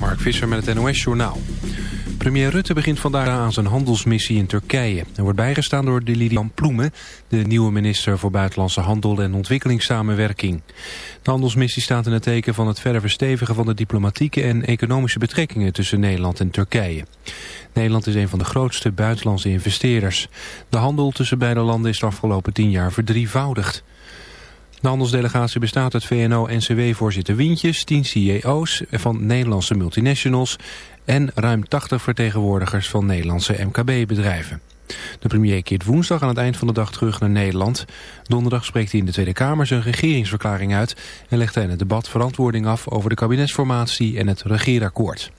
Mark Visser met het NOS-journaal. Premier Rutte begint vandaag aan zijn handelsmissie in Turkije. Hij wordt bijgestaan door Lilian Ploemen, de nieuwe minister voor Buitenlandse Handel en Ontwikkelingssamenwerking. De handelsmissie staat in het teken van het verder verstevigen van de diplomatieke en economische betrekkingen tussen Nederland en Turkije. Nederland is een van de grootste buitenlandse investeerders. De handel tussen beide landen is de afgelopen tien jaar verdrievoudigd. De handelsdelegatie bestaat uit VNO-NCW-voorzitter Wientjes, 10 CEO's van Nederlandse multinationals en ruim 80 vertegenwoordigers van Nederlandse MKB-bedrijven. De premier keert woensdag aan het eind van de dag terug naar Nederland. Donderdag spreekt hij in de Tweede Kamer zijn regeringsverklaring uit... en legt hij in het debat verantwoording af over de kabinetsformatie en het regeerakkoord.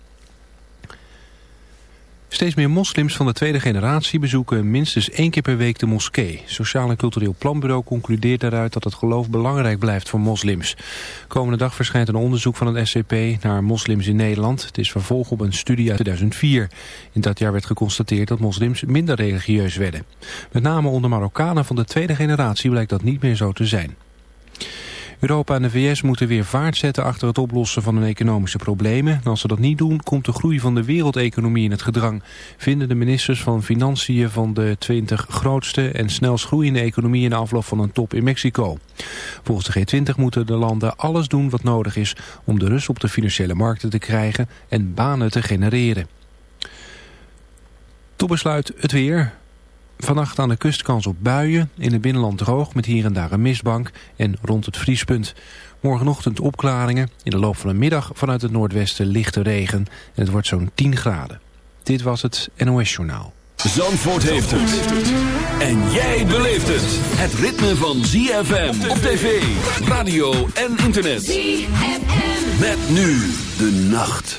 Steeds meer moslims van de tweede generatie bezoeken minstens één keer per week de moskee. Sociaal en Cultureel Planbureau concludeert daaruit dat het geloof belangrijk blijft voor moslims. Komende dag verschijnt een onderzoek van het SCP naar moslims in Nederland. Het is vervolg op een studie uit 2004. In dat jaar werd geconstateerd dat moslims minder religieus werden. Met name onder Marokkanen van de tweede generatie blijkt dat niet meer zo te zijn. Europa en de VS moeten weer vaart zetten achter het oplossen van hun economische problemen. En als ze dat niet doen, komt de groei van de wereldeconomie in het gedrang. Vinden de ministers van Financiën van de 20 grootste en snelst groeiende economieën in afloop van een top in Mexico. Volgens de G20 moeten de landen alles doen wat nodig is om de rust op de financiële markten te krijgen en banen te genereren. Tot besluit het weer. Vannacht aan de kust kans op buien, in het binnenland droog met hier en daar een mistbank en rond het vriespunt. Morgenochtend opklaringen, in de loop van de middag vanuit het noordwesten lichte regen en het wordt zo'n 10 graden. Dit was het NOS Journaal. Zandvoort heeft het. En jij beleeft het. Het ritme van ZFM op tv, radio en internet. ZFM. Met nu de nacht.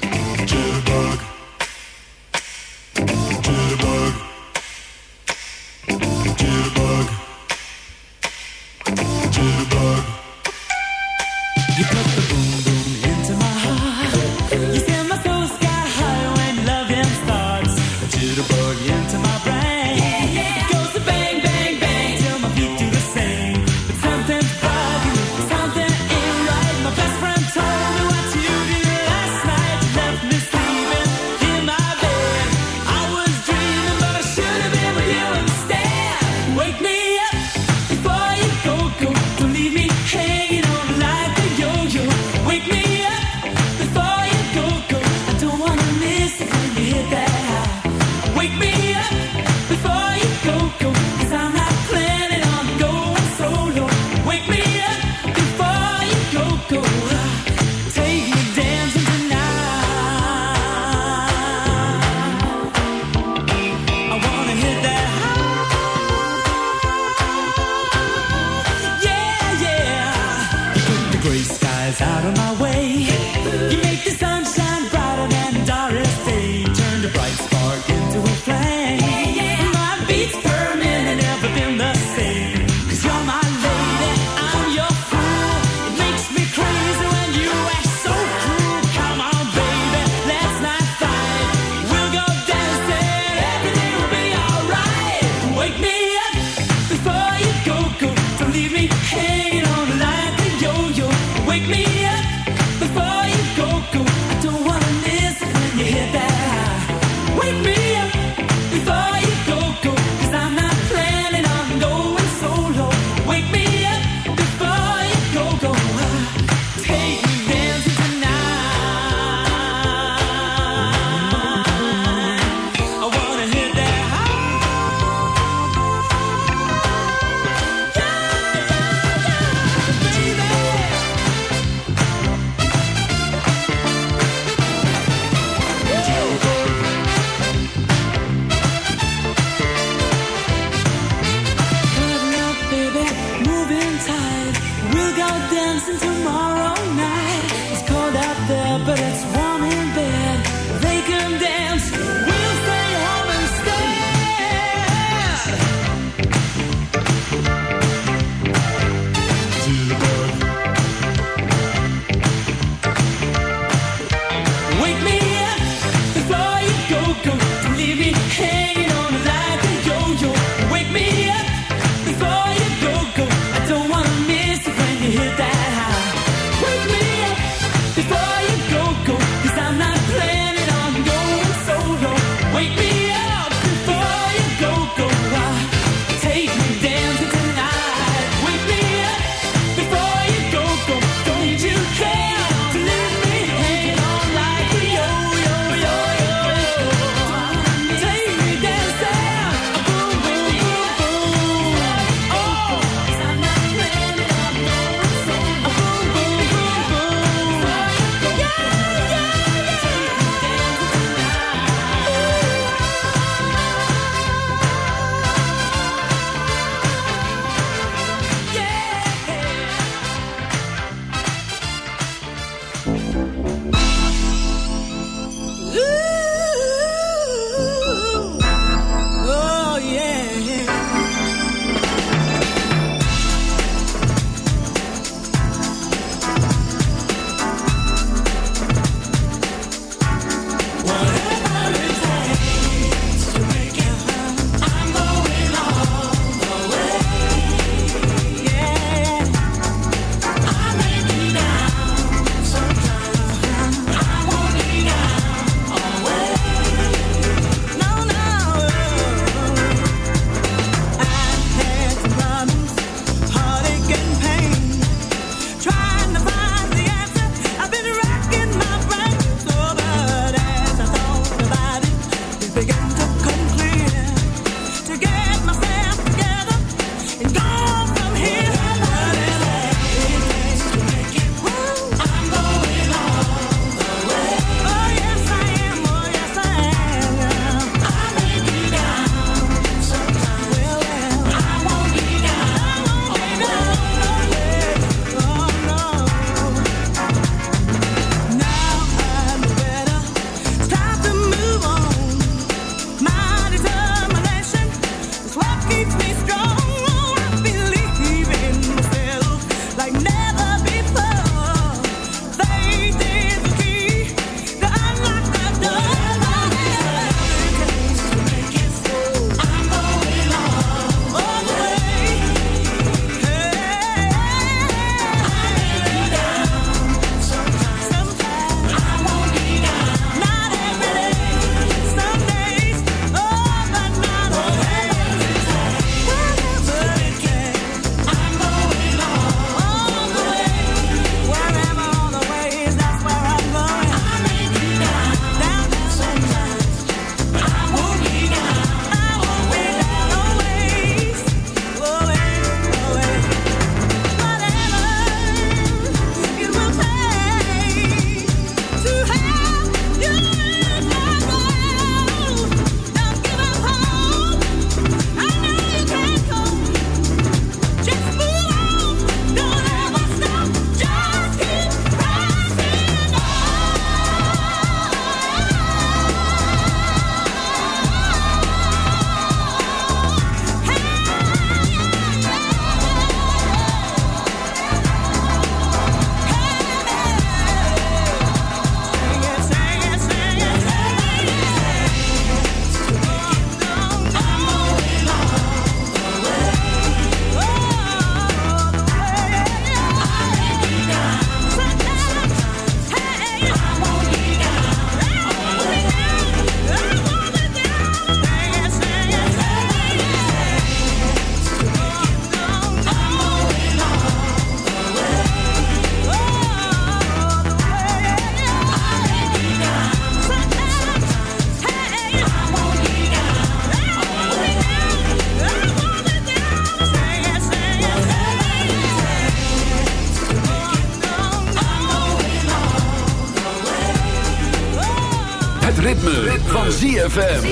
ZFM.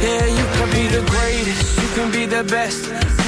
Yeah, you can be the greatest, you can be the best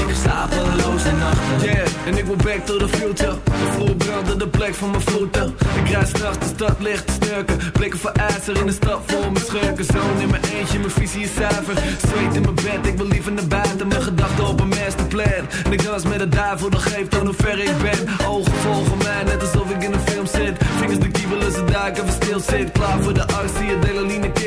ik heb slapeloze nachten Yeah, en ik wil back to the future. De vloer brandde de plek van mijn voeten. Ik rijd straks de stad licht te snurken. Blikken voor ijzer in de stad voor mijn schurken. Zoon in mijn eentje, mijn visie is zuiver. Zweet in mijn bed, ik wil liever naar buiten. Mijn gedachten op een masterplan. En ik dans met de duivel, dat geeft aan hoe ver ik ben. Ogen volgen mij, net alsof ik in een film zit. Vingers de kiebelen, ze duiken, even stil zit. Klaar voor de arts, zie je delaline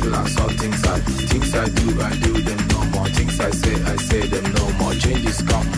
People saw things I things I do, I do them no more. Things I say, I say them no more. Changes come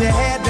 your head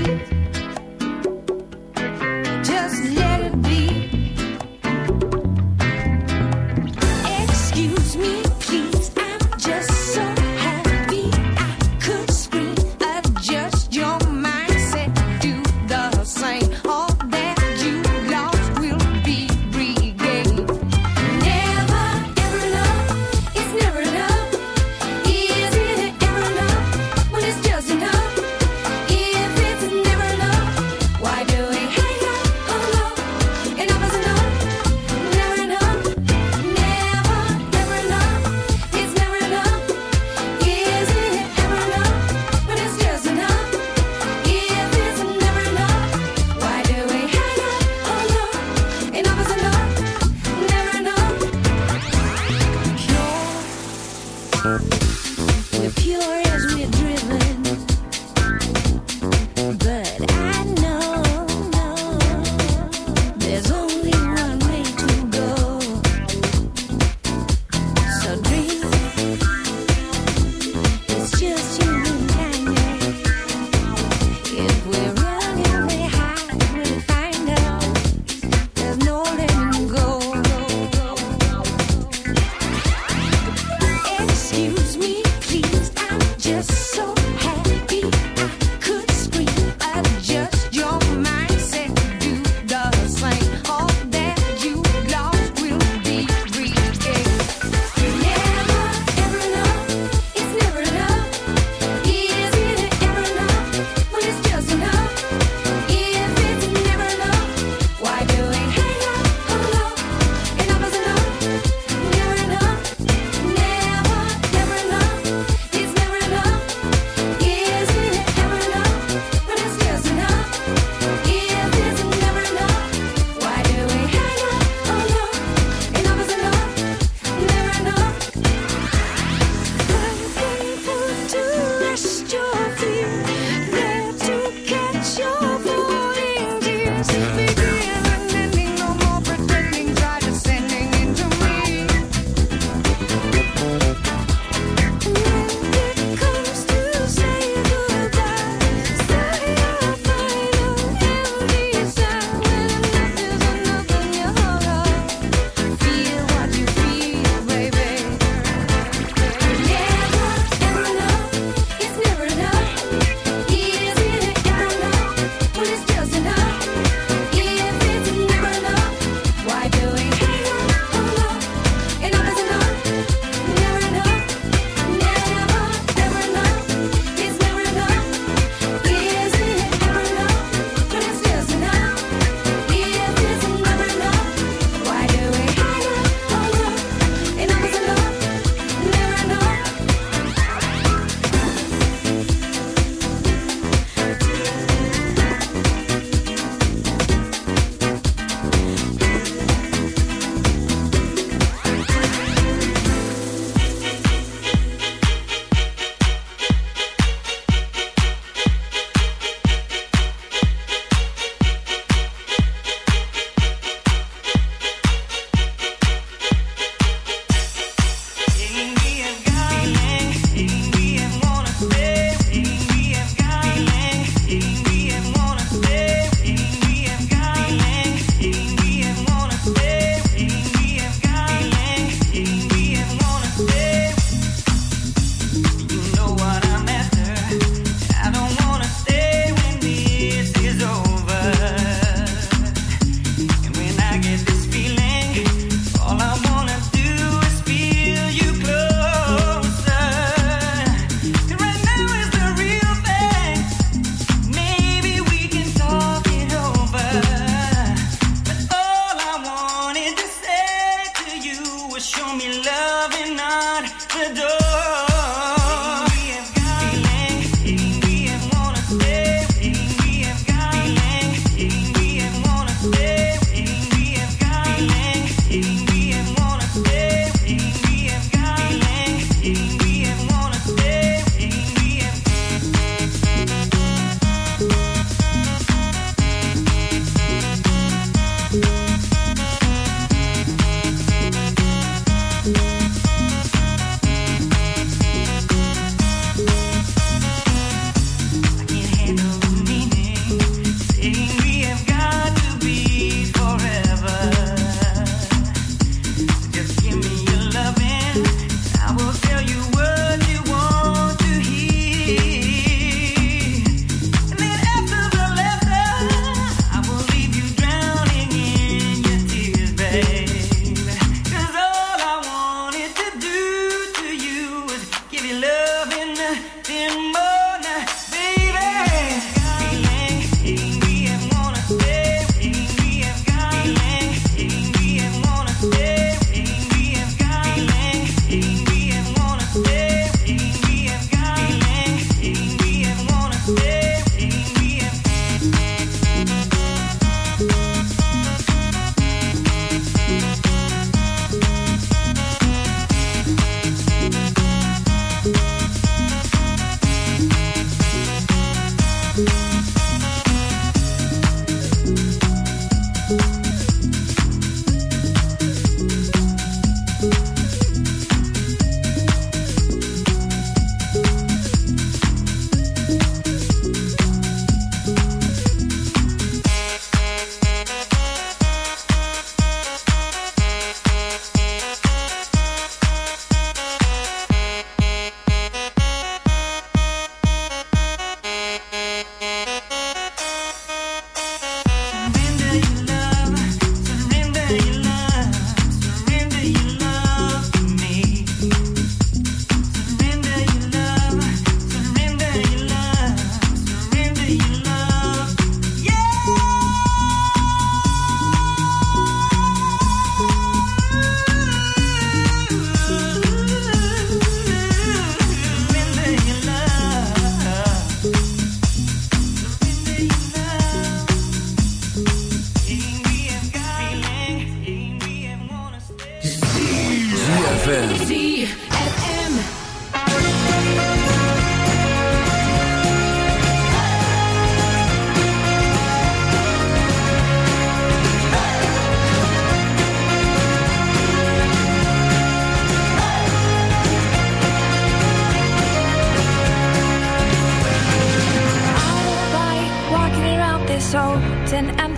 in my